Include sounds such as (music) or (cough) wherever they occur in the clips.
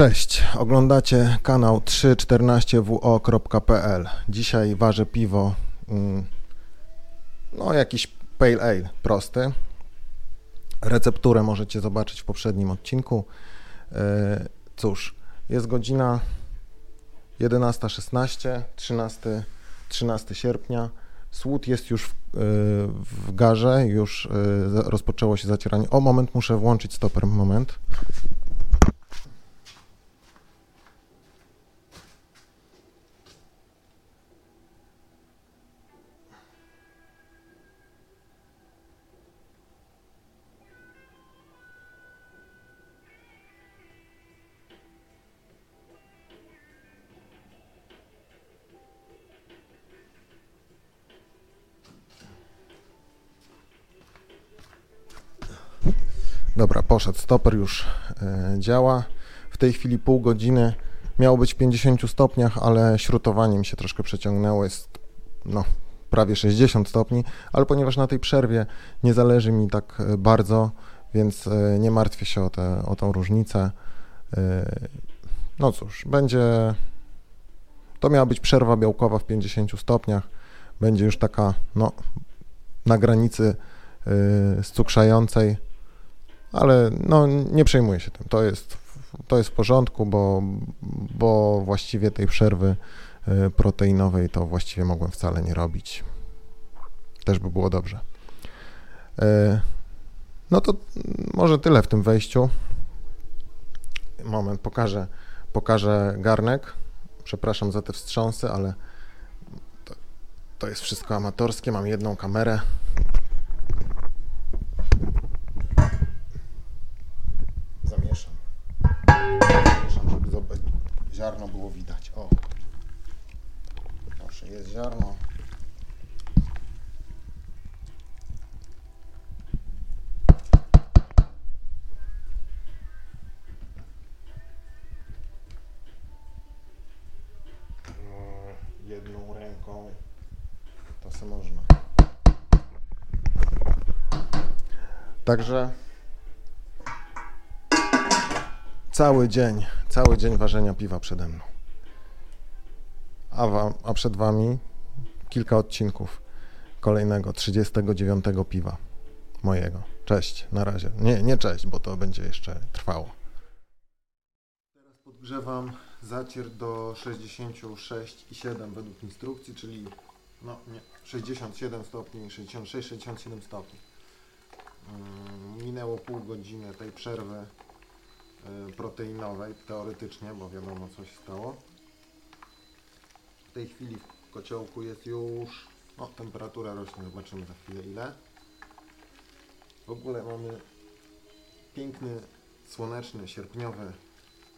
Cześć, oglądacie kanał 314wo.pl. Dzisiaj ważę piwo, mm, no jakiś pale ale, prosty. Recepturę możecie zobaczyć w poprzednim odcinku. E, Cóż, jest godzina 11.16, 13, 13 sierpnia. Słód jest już w, e, w garze, już e, rozpoczęło się zacieranie. O, moment, muszę włączyć stoper, moment. Dobra, poszedł. Stoper już e, działa. W tej chwili pół godziny. Miało być w 50 stopniach, ale śrutowanie mi się troszkę przeciągnęło. Jest no, prawie 60 stopni, ale ponieważ na tej przerwie nie zależy mi tak e, bardzo, więc e, nie martwię się o, tę o tą różnicę. No cóż, będzie. To miała być przerwa białkowa w 50 stopniach. Będzie już taka, no, na granicy e, cukrzającej ale no, nie przejmuję się tym. To jest, to jest w porządku, bo, bo właściwie tej przerwy y, proteinowej to właściwie mogłem wcale nie robić. Też by było dobrze. Y, No to może tyle w tym wejściu. Moment, pokażę, pokażę garnek. Przepraszam za te wstrząsy, ale to, to jest wszystko amatorskie. Mam jedną kamerę. Ziarno było widać. O. Proszę, jest ziarno. Mm, Jedną ręką to se można. Także cały dzień, cały dzień ważenia piwa przede mną. A, wam, a przed wami kilka odcinków kolejnego 39 piwa mojego. Cześć, na razie. Nie, nie cześć, bo to będzie jeszcze trwało. Teraz podgrzewam zacier do 66,7 według instrukcji, czyli no nie, 67 stopni, 66-67 stopni. Mm, Minęło pół godziny tej przerwy proteinowej, teoretycznie, bo wiadomo co się stało. W tej chwili w kociołku jest już, no temperatura rośnie, zobaczymy za chwilę ile. W ogóle mamy piękny, słoneczny, sierpniowy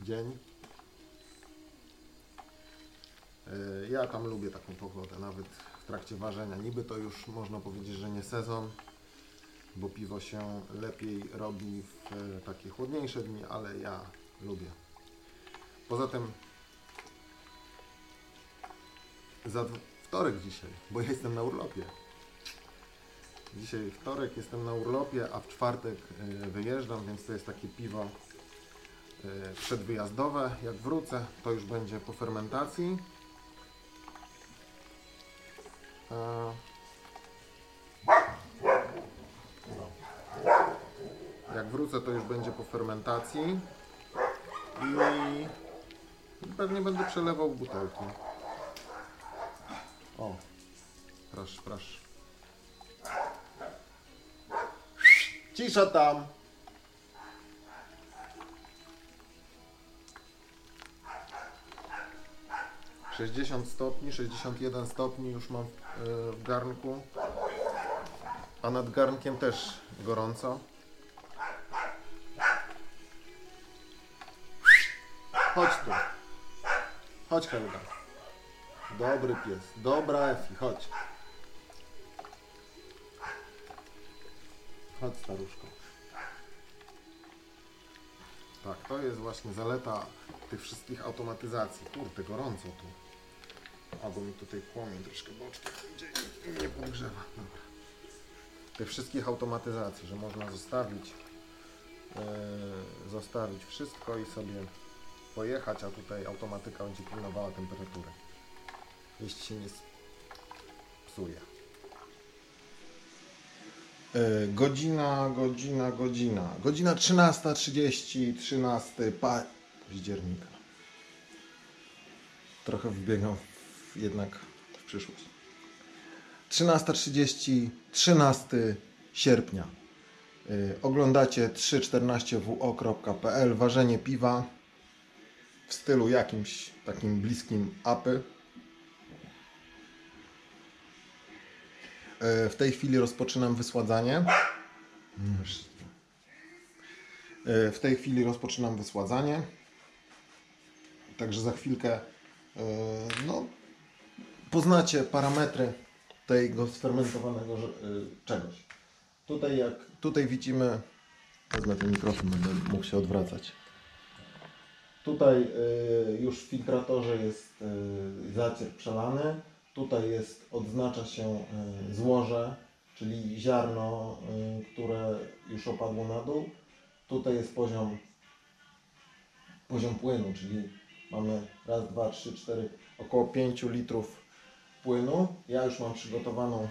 dzień. Y, Ja tam lubię taką pogodę, nawet w trakcie ważenia. Niby to już można powiedzieć, że nie sezon, bo piwo się lepiej robi w e, takie chłodniejsze dni, ale ja lubię. Poza tym za wtorek dzisiaj, bo ja jestem na urlopie. Dzisiaj wtorek jestem na urlopie, a w czwartek e, wyjeżdżam, więc to jest takie piwo e, przedwyjazdowe. Jak wrócę, to już będzie po fermentacji. Jak wrócę, to już będzie po fermentacji i pewnie będę przelewał butelki. O, proszę, proszę. Cisza tam! Sześćdziesiąt stopni, 61 stopni już mam w, e, w garnku, a nad garnkiem też gorąco. Chodź tu. Chodź Helga. Dobry pies. Dobra Efi, chodź. Chodź staruszko. Tak, to jest właśnie zaleta tych wszystkich automatyzacji. Kurde, gorąco tu. Albo mi tutaj płomień troszkę boczkiem idzie i nie podgrzewa. Dobra. Tych wszystkich automatyzacji, że można zostawić, yy, zostawić wszystko i sobie pojechać, a tutaj automatyka będzie pilnowała temperatury. Jeśli się nie psuje. E, Godzina, godzina, godzina. Godzina 13.30, 13 października. Trochę wbiegam w, jednak w przyszłość. 13.30, 13 sierpnia. Y, Oglądacie 314wo.pl ważenie piwa w stylu jakimś takim bliskim apy. Y, W tej chwili rozpoczynam wysładzanie. Y, W tej chwili rozpoczynam wysładzanie. Także za chwilkę y, no, poznacie parametry tego sfermentowanego czegoś. Tutaj jak tutaj widzimy, wezmę ten mikrofon, będę mógł się odwracać. Tutaj y, już w filtratorze jest y, zacier przelany. Tutaj jest, odznacza się y, złoże, czyli ziarno, które już opadło na dół. Tutaj jest poziom, poziom płynu, czyli mamy raz, dwa, trzy, cztery, około 5 litrów płynu. Ja już mam przygotowaną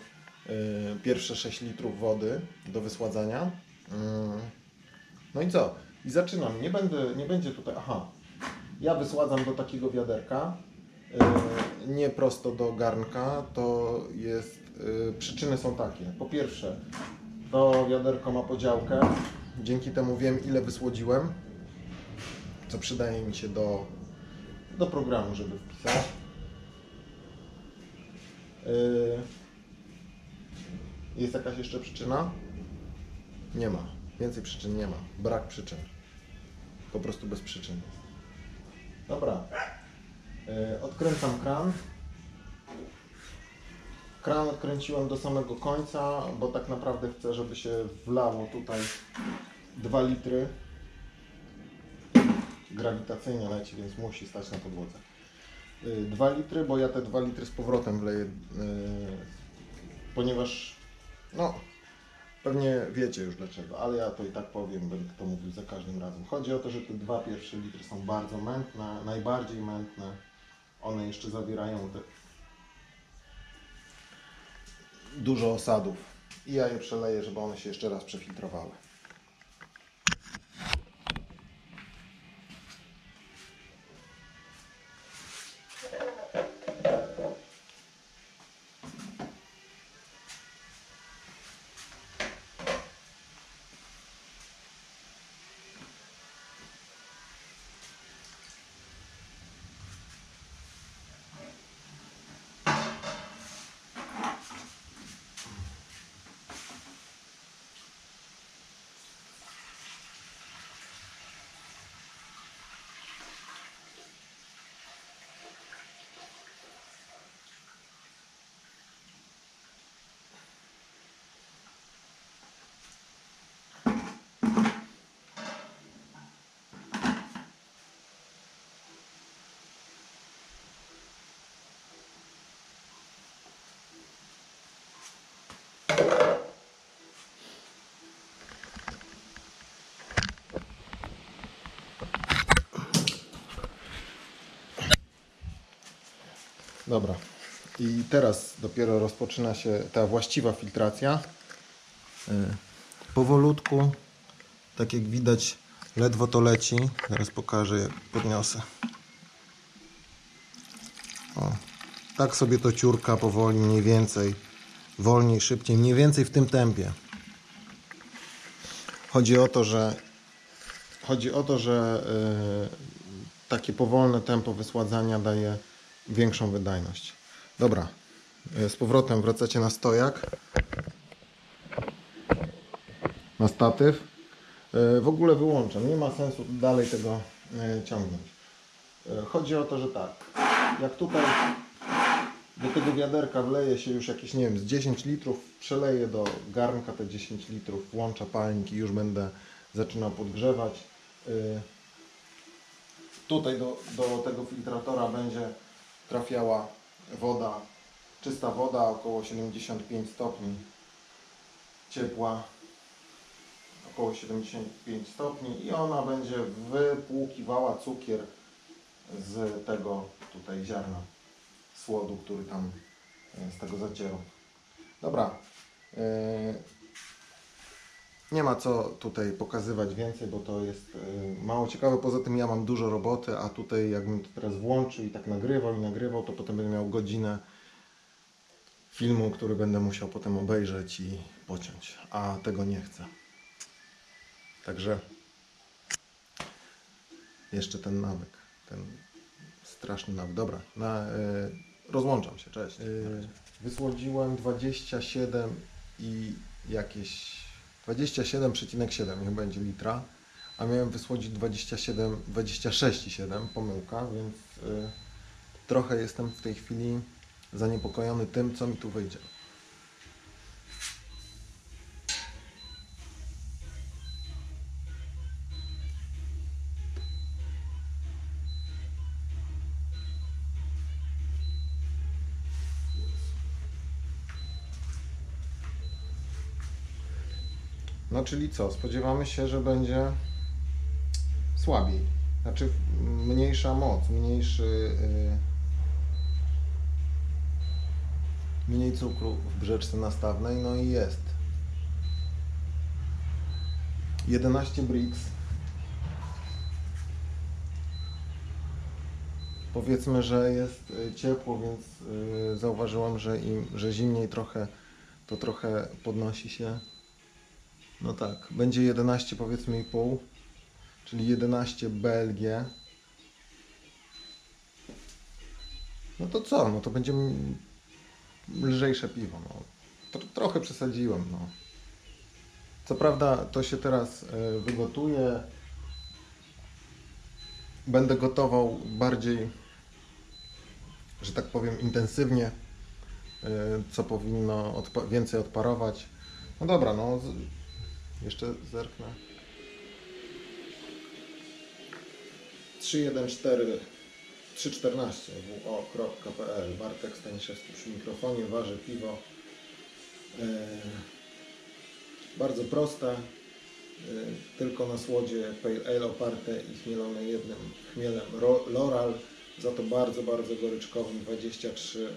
pierwsze 6 litrów wody do wysładzania. Y, no i co? I zaczynam. Nie, będę, nie będzie tutaj. Aha. Ja wysładzam do takiego wiaderka. y, nie prosto do garnka. To jest. y, przyczyny są takie. Po pierwsze, to wiaderko ma podziałkę. Dzięki temu wiem, ile wysłodziłem. Co przydaje mi się do, do programu, żeby wpisać. Yy, Jest jakaś jeszcze przyczyna? Nie ma. Więcej przyczyn nie ma. Brak przyczyn. Po prostu bez przyczyn. Dobra. Yy, Odkręcam kran. Kran odkręciłem do samego końca, bo tak naprawdę chcę, żeby się wlało tutaj 2 litry. Grawitacyjnie leci, więc musi stać na podłodze. 2 litry, bo ja te 2 litry z powrotem wleję, yy, ponieważ no pewnie wiecie już dlaczego, ale ja to i tak powiem, będę to mówił za każdym razem. Chodzi o to, że te dwa pierwsze litry są bardzo mętne, najbardziej mętne. One jeszcze zawierają te dużo osadów i ja je przeleję, żeby one się jeszcze raz przefiltrowały. Dobra. I teraz dopiero rozpoczyna się ta właściwa filtracja. Y, Powolutku, tak jak widać, ledwo to leci. Zaraz pokażę, jak podniosę. O, tak sobie to ciurka powoli, mniej więcej. Wolniej, szybciej, mniej więcej w tym tempie. Chodzi o to, że chodzi o to, że y, takie powolne tempo wysładzania daje większą wydajność. Dobra, y, z powrotem wracacie na stojak, na statyw. Y, W ogóle wyłączam, nie ma sensu dalej tego y, ciągnąć. Chodzi o to, że tak, jak tutaj do tego wiaderka wleje się już jakieś, nie wiem, z 10 litrów, przeleję do garnka te 10 litrów, włącza palnik i już będę zaczynał podgrzewać. Tutaj do, do tego filtratora będzie trafiała woda, czysta woda, około 75 stopni ciepła, około 75 stopni i ona będzie wypłukiwała cukier z tego tutaj ziarna słodu, który tam e, z tego zacieru. Dobra. Nie ma co tutaj pokazywać więcej, bo to jest e, mało ciekawe. Poza tym ja mam dużo roboty, a tutaj jakbym to teraz włączył i tak nagrywał i nagrywał, to potem będę miał godzinę filmu, który będę musiał potem obejrzeć i pociąć, a tego nie chcę. Także jeszcze ten nawyk, ten straszny nawyk. Dobra, na, y, rozłączam się, cześć. Y, wysłodziłem 27 i jakieś 27,7 niech będzie litra, a miałem wysłodzić 27, 26,7, pomyłka, więc y, trochę jestem w tej chwili zaniepokojony tym, co mi tu wyjdzie. No czyli co? Spodziewamy się, że będzie słabiej. Znaczy mniejsza moc, mniejszy. Yy, mniej cukru w brzeczce nastawnej, no i jest. 11 brix. Powiedzmy, że jest y, ciepło, więc y, zauważyłam, że im, że zimniej trochę, to trochę podnosi się. No tak, będzie 11 powiedzmy i pół, czyli 11 BLG. No to co? No to będzie lżejsze piwo. No. Tro- trochę przesadziłem. No. Co prawda to się teraz e, wygotuje. Będę gotował bardziej, że tak powiem, intensywnie, e, co powinno odpa- więcej odparować. No dobra, no jeszcze zerknę. 314 314 wo.pl Bartek Staniszewski przy mikrofonie, waży piwo. E, bardzo proste, e, tylko na słodzie Pale Ale oparte i chmielone jednym chmielem Ro- Loral, za to bardzo, bardzo goryczkowym 23%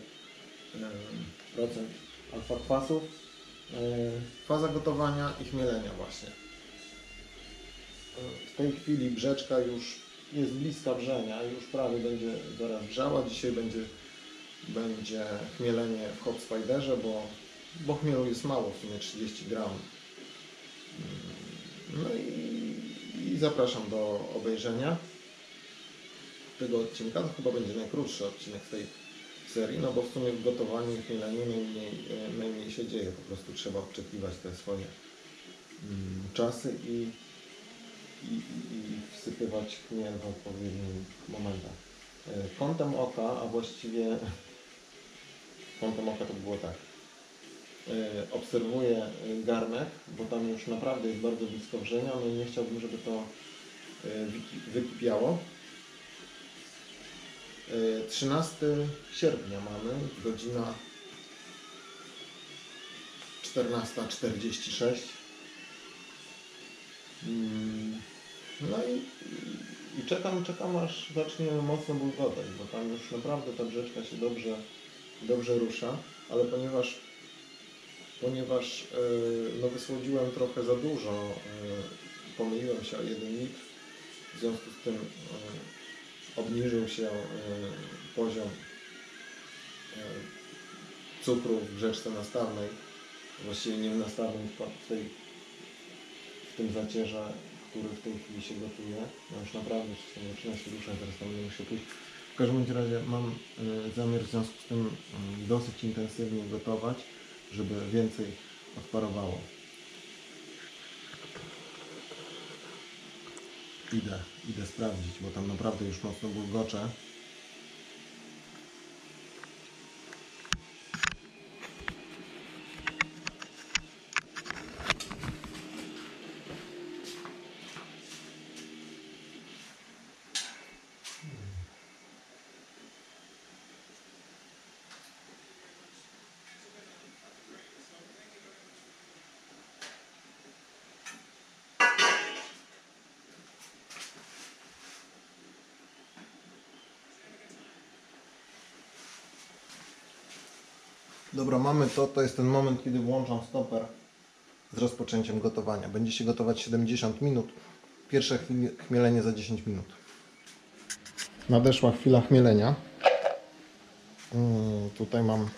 e, alfa kwasów. E, faza gotowania i chmielenia właśnie. E, W tej chwili brzeczka już jest bliska wrzenia, już prawie będzie zaraz wrzała. Dzisiaj będzie, będzie chmielenie w Hop Spiderze, bo, bo chmielu jest mało, w sumie 30 gram. Mm, No i, i zapraszam do obejrzenia tego odcinka. To chyba będzie najkrótszy odcinek z tej serii, no bo w sumie w gotowaniu i najmniej, e, najmniej się dzieje. Po prostu trzeba odczekiwać te swoje mm, czasy i, i, i wsypywać chmiel w odpowiednich momentach. E, Kątem oka, a właściwie (laughs) kątem oka to było tak. E, Obserwuję garnek, bo tam już naprawdę jest bardzo blisko wrzenia, no i nie chciałbym, żeby to wyki- wykipiało. E, 13 sierpnia mamy, godzina 14.46. Mm, No i, i czekam, czekam aż zacznie mocno bulgotać, bo tam już naprawdę ta brzeczka się dobrze, dobrze rusza, ale ponieważ ponieważ e, no wysłodziłem trochę za dużo, e, pomyliłem się o 1 litr, w związku z tym e, obniżył się e, poziom e, cukru w brzeczce nastawnej, właściwie nie w nastawnej, tylko w tej w tym zacierze, który w tej chwili się gotuje. No już naprawdę wszystko zaczyna się ruszać, teraz tam nie muszę pójść. W każdym razie mam y, zamiar w związku z tym y, dosyć intensywnie gotować, żeby więcej odparowało. Idę, idę sprawdzić, bo tam naprawdę już mocno bulgocze. Dobra, mamy to. To jest ten moment, kiedy włączam stoper z rozpoczęciem gotowania. Będzie się gotować 70 minut. Pierwsze chmielenie za 10 minut. Nadeszła chwila chmielenia. Mm, tutaj mam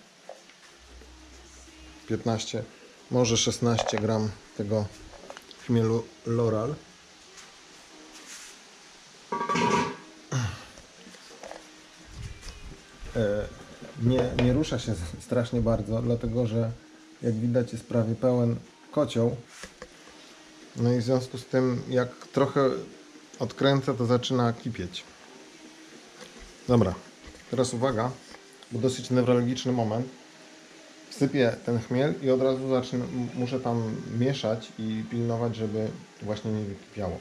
15, może 16 gram tego chmielu Loral. E, Nie, nie rusza się (laughs) strasznie bardzo, dlatego że jak widać jest prawie pełen kocioł. No i w związku z tym jak trochę odkręcę to zaczyna kipieć. Dobra, teraz uwaga, bo dosyć newralgiczny moment. Wsypię ten chmiel i od razu zacznę, muszę tam mieszać i pilnować, żeby właśnie nie wykipiało.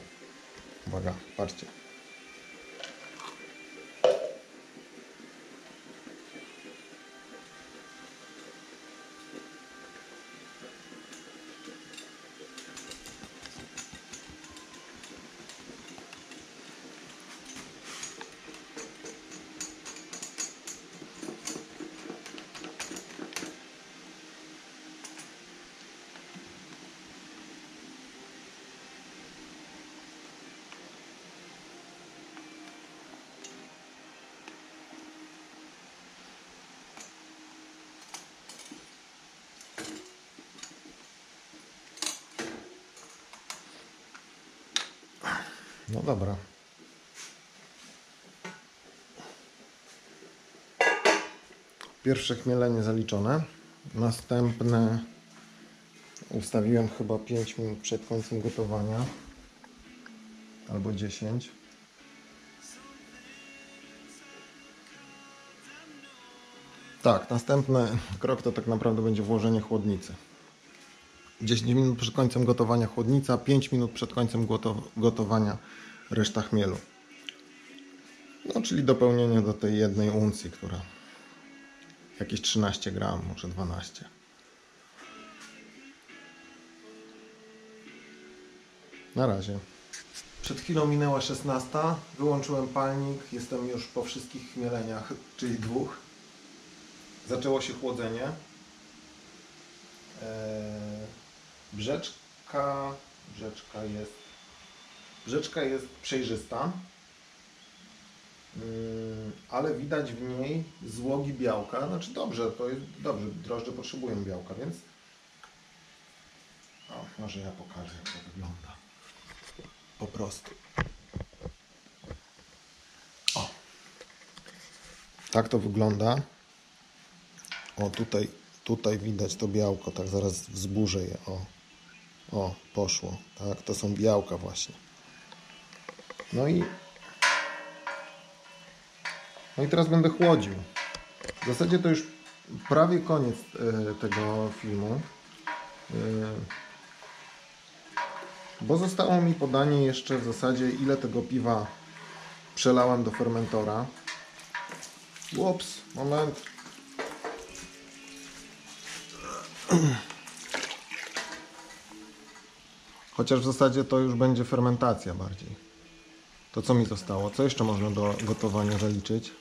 Uwaga, patrzcie. No dobra. Pierwsze chmielenie zaliczone. Następne ustawiłem chyba 5 minut przed końcem gotowania. Albo 10. Tak, następny krok to tak naprawdę będzie włożenie chłodnicy. 10 minut przed końcem gotowania chłodnica, 5 minut przed końcem goto- gotowania reszta chmielu. No, czyli dopełnienie do tej jednej uncji, która jakieś 13 gram, może 12. Na razie. Przed chwilą minęła 16. Wyłączyłem palnik. Jestem już po wszystkich chmieleniach, czyli dwóch. Zaczęło się chłodzenie. Eee, Brzeczka, brzeczka jest, brzeczka jest przejrzysta, Ym, ale widać w niej złogi białka. Znaczy dobrze, to jest dobrze, drożdże potrzebują białka, więc o, może ja pokażę jak to wygląda. Po prostu. O. Tak to wygląda. O, tutaj, tutaj widać to białko, tak zaraz wzburzę je, o. O, poszło, tak, to są białka właśnie. No i no i teraz będę chłodził. W zasadzie to już prawie koniec e, tego filmu. E, bo zostało mi podanie jeszcze w zasadzie ile tego piwa przelałem do fermentora. Ups, moment. Chociaż w zasadzie to już będzie fermentacja bardziej. To co mi zostało? Co jeszcze można do gotowania zaliczyć?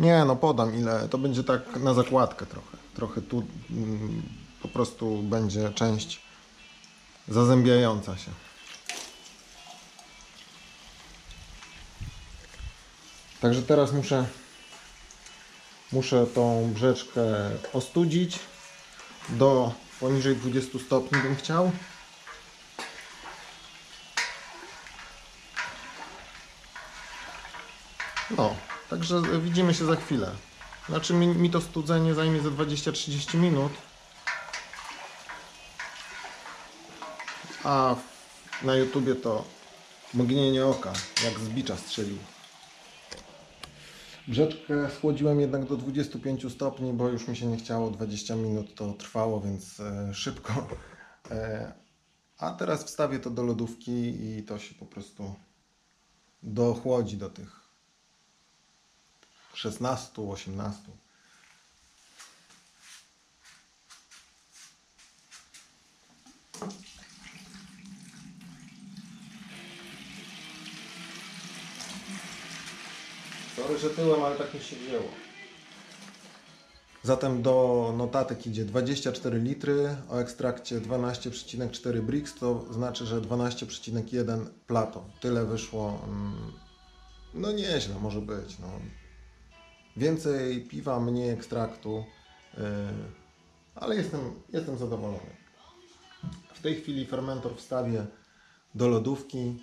Nie, no podam ile. To będzie tak na zakładkę trochę. Trochę tu mm, po prostu będzie część zazębiająca się. Także teraz muszę muszę tą brzeczkę ostudzić do poniżej 20 stopni bym chciał. No, także widzimy się za chwilę. Znaczy mi, mi to studzenie zajmie za 20-30 minut. A na YouTubie to mgnienie oka, jak z bicza strzelił. Brzeczkę schłodziłem jednak do 25 stopni, bo już mi się nie chciało. 20 minut to trwało, więc e, szybko. E, a teraz wstawię to do lodówki i to się po prostu dochłodzi do tych 16, 18. że tyłem, ale tak mi się wzięło. Zatem do notatek idzie 24 litry, o ekstrakcie 12,4 Brix, to znaczy, że 12,1 Plato. Tyle wyszło. mm, No nieźle może być. No. Więcej piwa, mniej ekstraktu, yy, ale jestem, jestem zadowolony. W tej chwili fermentor wstawię do lodówki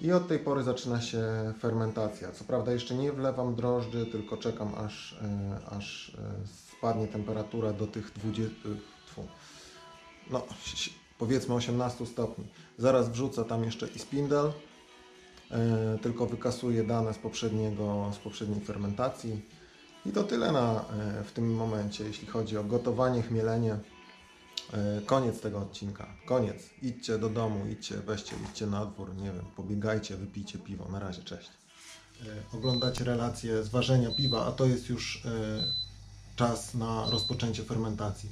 i od tej pory zaczyna się fermentacja. Co prawda jeszcze nie wlewam drożdży, tylko czekam aż, e, aż e, spadnie temperatura do tych 20, tfu, no powiedzmy 18 stopni. Zaraz wrzucę tam jeszcze i spindel, e, tylko wykasuję dane z, poprzedniego, z poprzedniej fermentacji. I to tyle na, e, w tym momencie, jeśli chodzi o gotowanie, chmielenie. E, Koniec tego odcinka. Koniec. Idźcie do domu, idźcie, weźcie, idźcie na dwór, nie wiem, pobiegajcie, wypijcie piwo. Na razie, cześć. E, Oglądacie relację z ważenia piwa, a to jest już e, czas na rozpoczęcie fermentacji.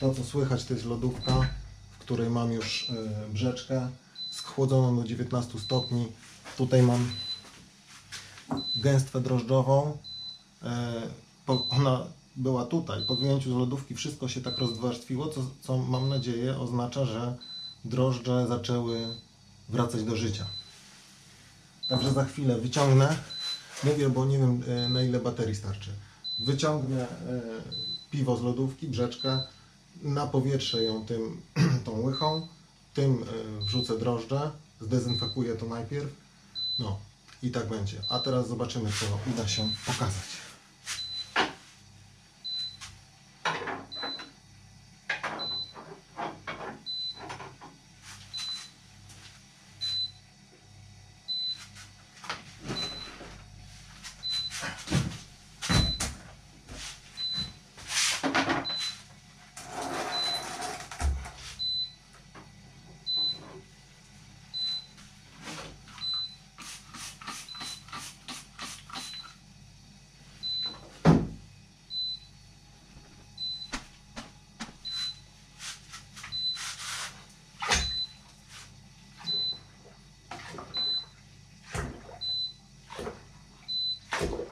To, co słychać, to jest lodówka, w której mam już brzeczkę schłodzoną do 19 stopni. Tutaj mam gęstwę drożdżową. Ona była tutaj. Po wyjęciu z lodówki wszystko się tak rozwarstwiło, co, co mam nadzieję oznacza, że drożdże zaczęły wracać do życia. Także za chwilę wyciągnę. Mówię, bo nie wiem e, na ile baterii starczy. Wyciągnę e, piwo z lodówki, brzeczkę, na powietrze ją tym, (clears throat) tą łychą, tym e, wrzucę drożdże, zdezynfekuję to najpierw. No i tak będzie. A teraz zobaczymy, co uda się pokazać.